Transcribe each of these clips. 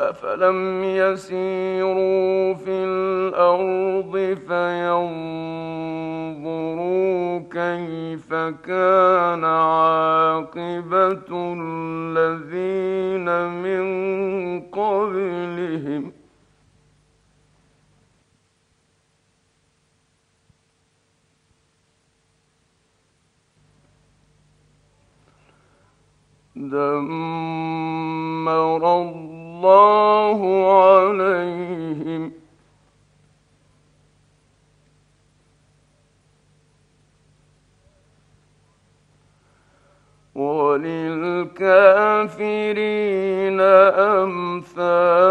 أفلم يسيروا في الأرض فينظروا كيف كان عاقبة الذين من قبلهم. دمر الله عليهم. وللكافرين أمثالها.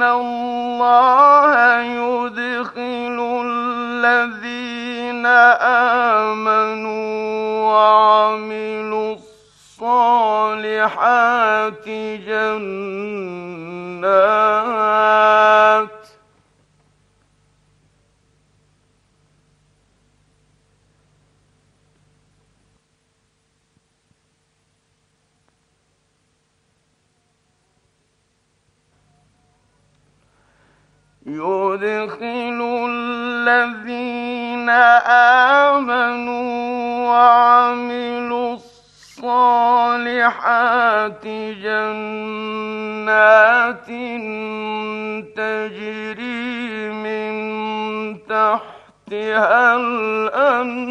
إن الله يدخل الذين آمنوا وعملوا الصالحات جنات يدخل الذين آمنوا وعملوا الصالحات جنات تجري من تحتها الأنهار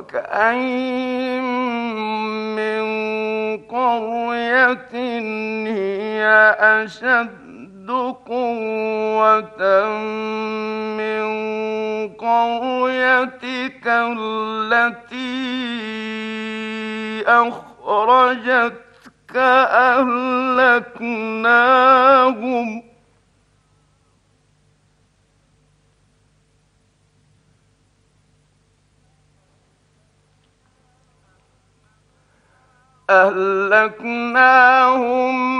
وكأين من قرية هي أشد قوة من قريتك التي أخرجتك أهلكناهم أهلكناهم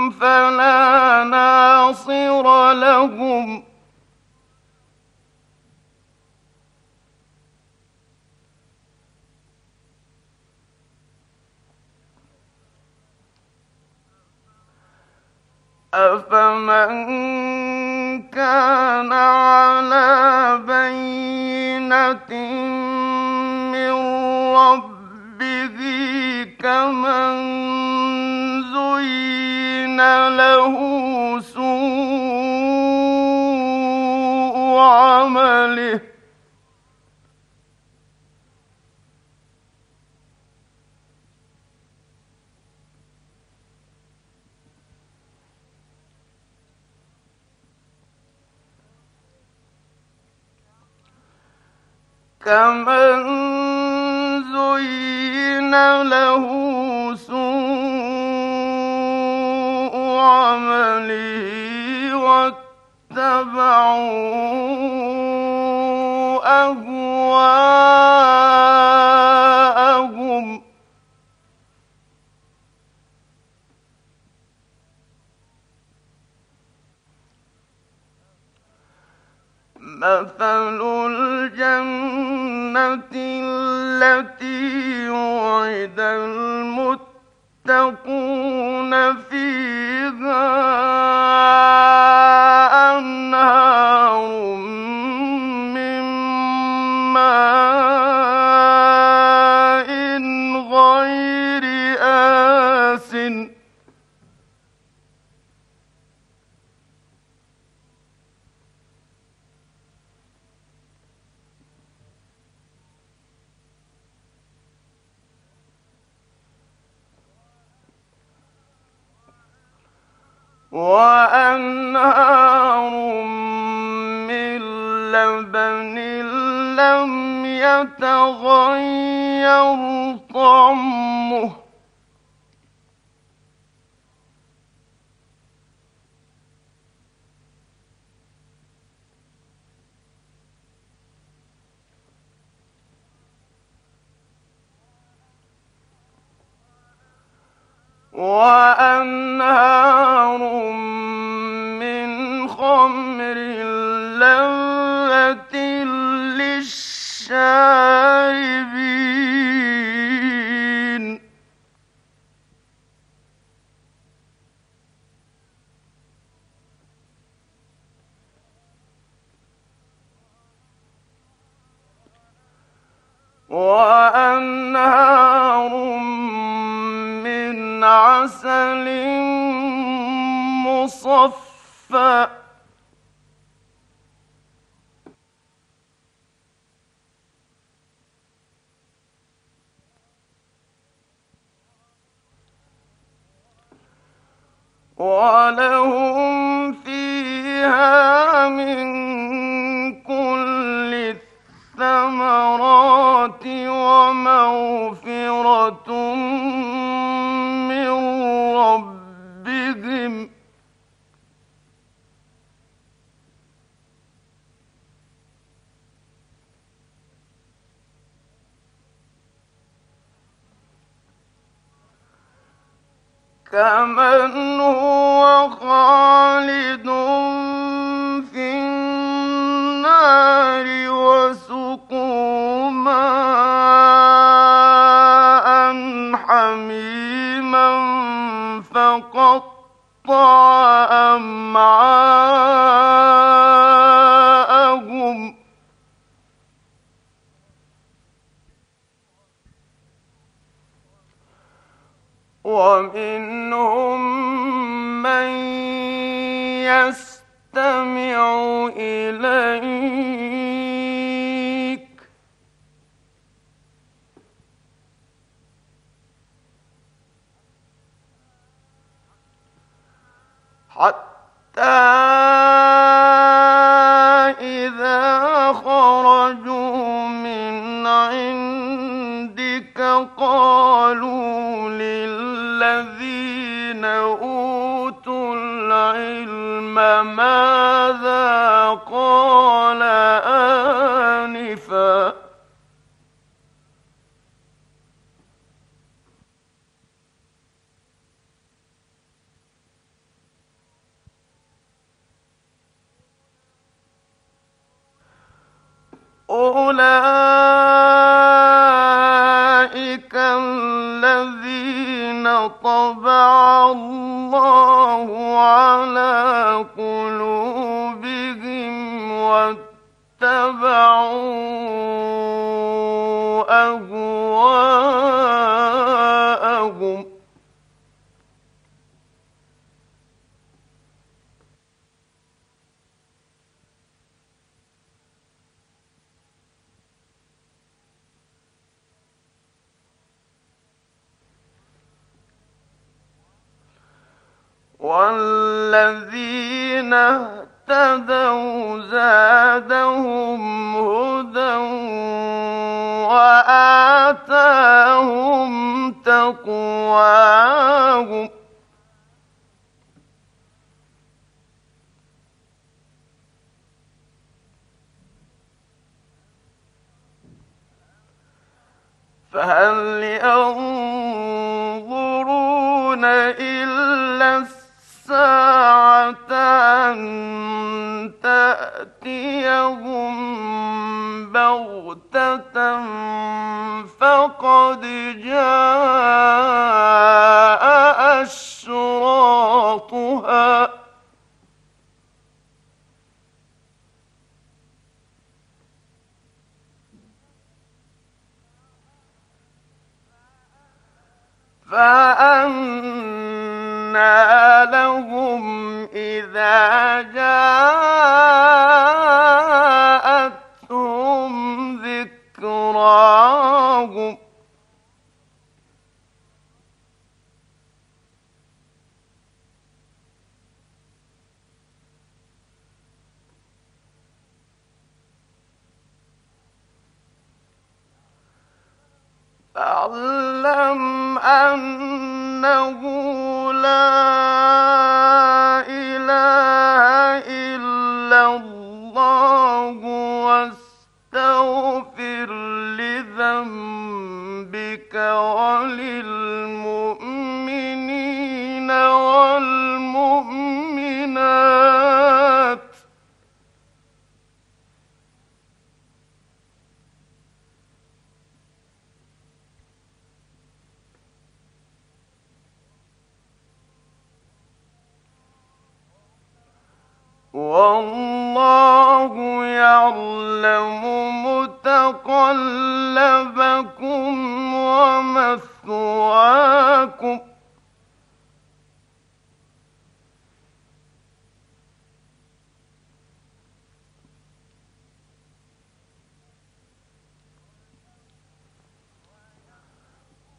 فلا ناصر لهم. أفمن كان على بينة من ربه كمن زين له سوء عمله كمن زين له سوء عمله واتبعوا أهواءهم مثل الجنة التي وعد المتقون فيها وأنهار من لبن لم يتغير طعمه. وأنهار من خمر لذة للشاربين. وأنهار عسل مصفى. ولهم فيها من كل الثمرات ومغفرة كمن هو خالد في النار وسقوا ماء حميما فقطع أمعاءهم. ومن حتى إذا خرجوا من عندك قالوا للذين والذين اهتدوا زادهم هدى وآتاهم تقواهم فهل ينظرون إلا الساعة أن تأتيهم بغتة فقد جاء إذا واستغفر لذنبك وللمؤمنين والمؤمنات. والله يعلم متقلبكم ومثواكم.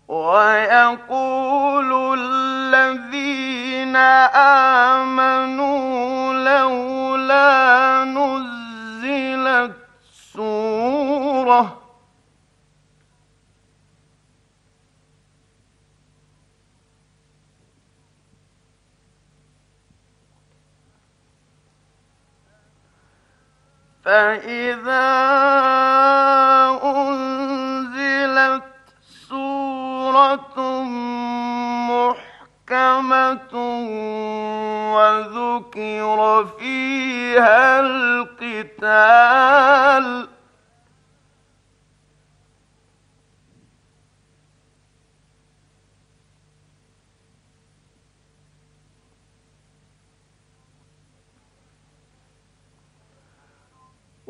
ويقول الذين آمنوا لولا سورة فإذا أنزلت سورة محكمة وذكر فيها القتال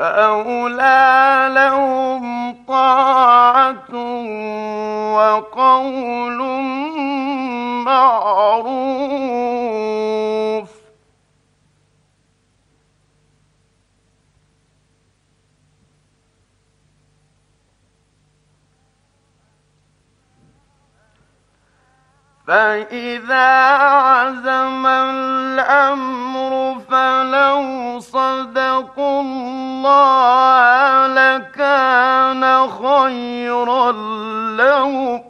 فأولى لهم طاعة وقول معروف. فإذا عزم الأمر فلو صدقوا الله لكان خيرا لهم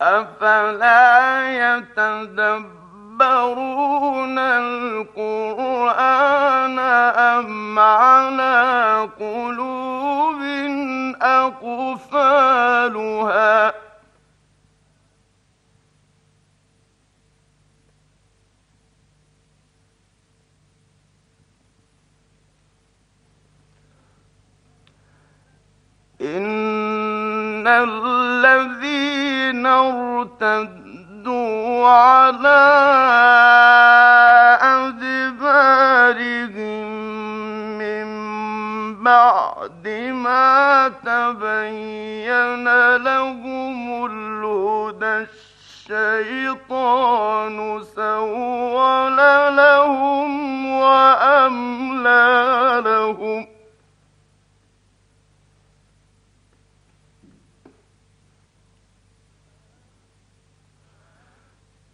أفلا يتدبرون القرآن أم على قلوب أقفالها؟ إن الذين ارتدوا على أدبارهم من بعد ما تبين لهم الهدى الشيطان سول لهم وأملى لهم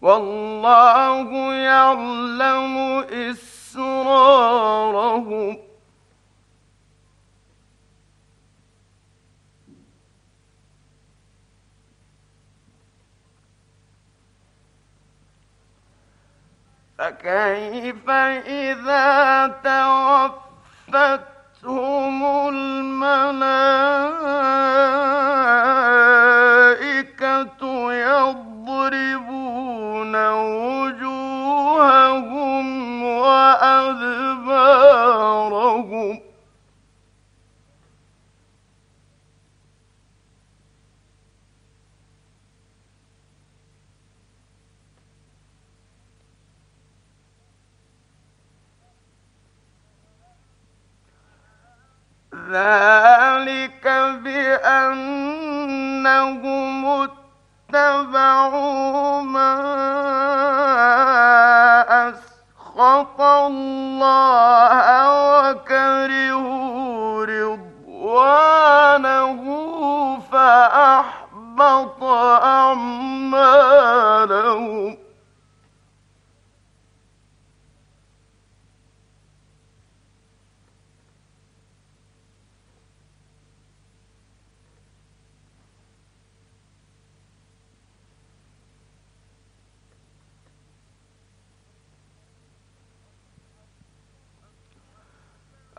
والله يعلم إسرارهم فكيف إذا توفتهم الملائكة يضربون وأدبارهم ذلك بأنهم اتبعوا ما الله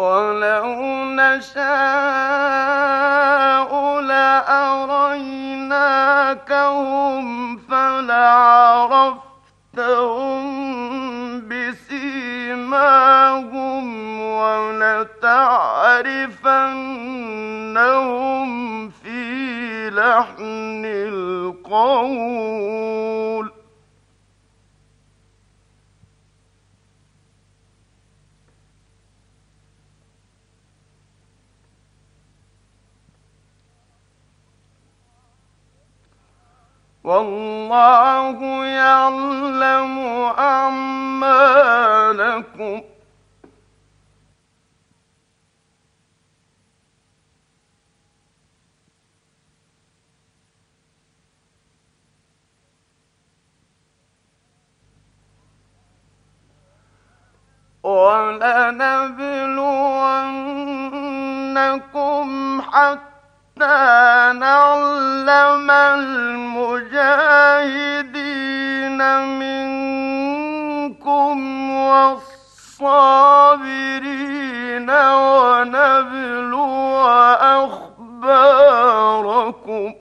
ولو نشاء لأريناكهم فلا لعرفتهم بسيماهم ولتعرفنهم في لحن القول. والله يعلم أعمالكم. ولنبلونكم حتى نعلم المجاهدين منكم والصابرين ونبلو أخباركم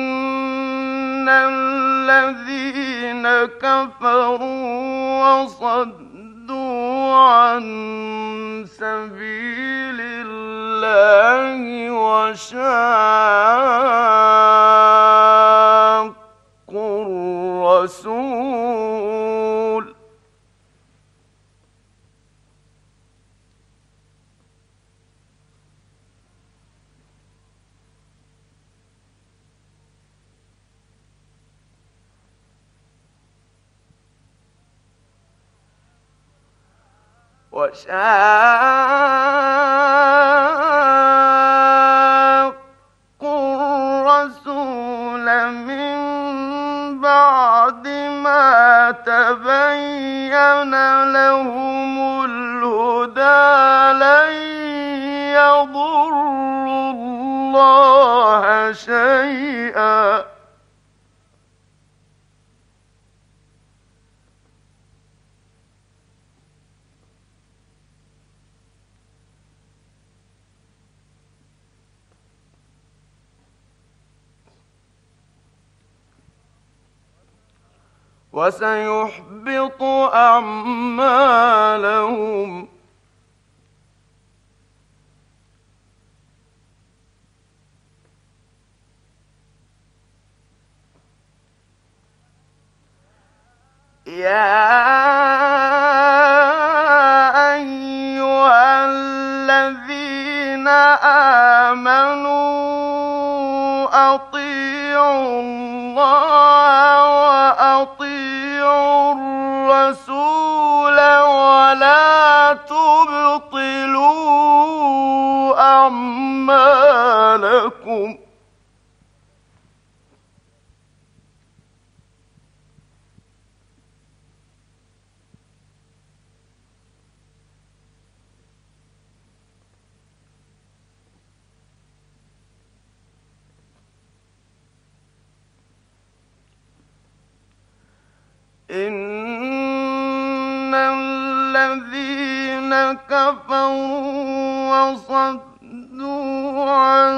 إن الذين كفروا وصدوا عن سبيل الله وشاقوا وشاقوا الرسول من بعد ما تبين لهم الهدى لن يضروا الله شيئا. وسيحبط أعمالهم. يا أيها الذين آمنوا أطيعوا الله الرسول ولا تبطلوا أعمالكم. إن كفروا وصدوا عن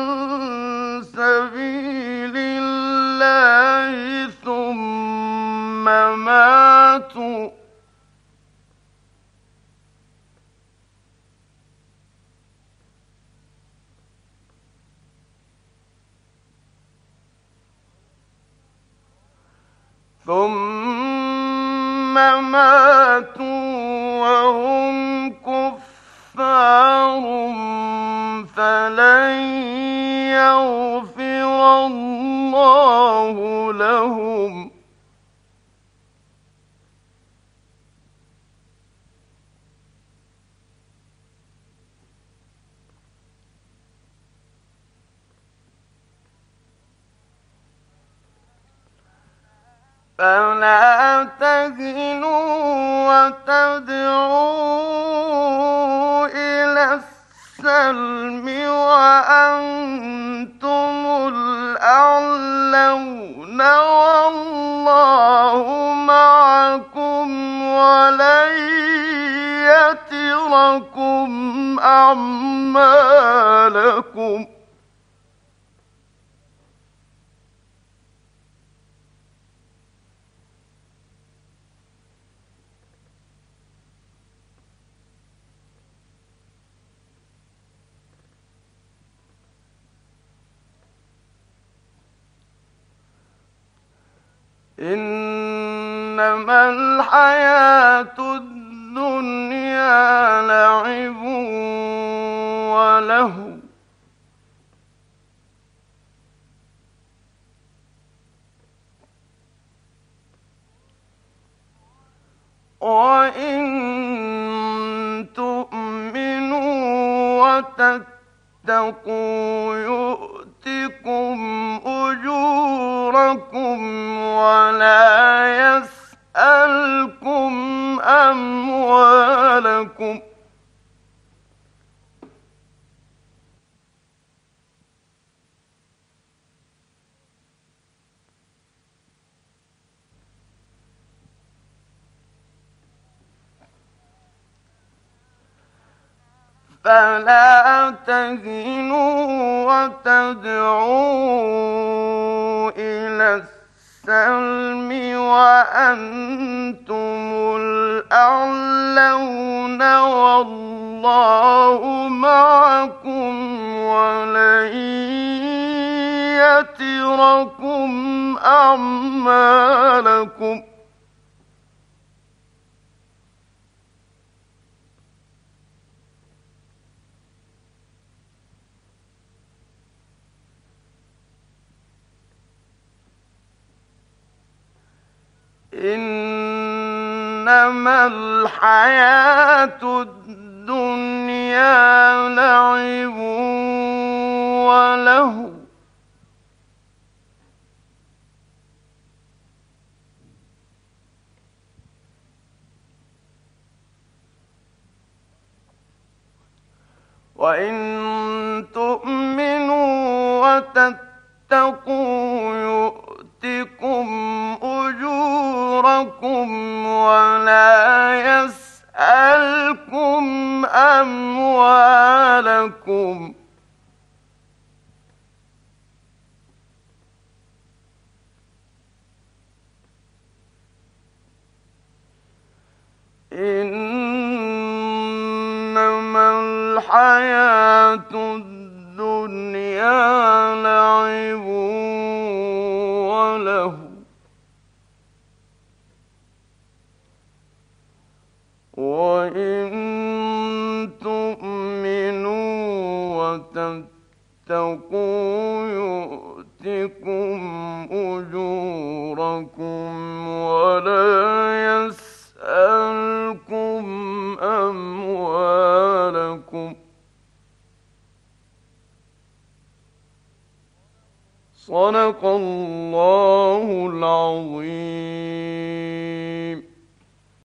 سبيل الله ثم ماتوا. ثم ماتوا وهم كفار فلن يغفر الله لهم. فلا تهنوا وتدعوا إلى السلم وأنتم والله معكم ولن يتركم أعمالكم إنما الحياة الدنيا لعب وله؟ وإن تؤمنوا وتتقوا يؤتكم أجوركم ولا يسألكم أموالكم فلا تهنوا وتدعوا إلى السلم وأنتم الأعلون والله معكم ولن يتركم أعمالكم إنما الحياة الدنيا لعب وله. وإن تؤمنوا وتتقوا يؤتكم أجوركم ولا يسألكم أموالكم إنما الحياة الدنيا لعب وتتقوا يؤتكم أجوركم ولا يسألكم أموالكم صدق الله العظيم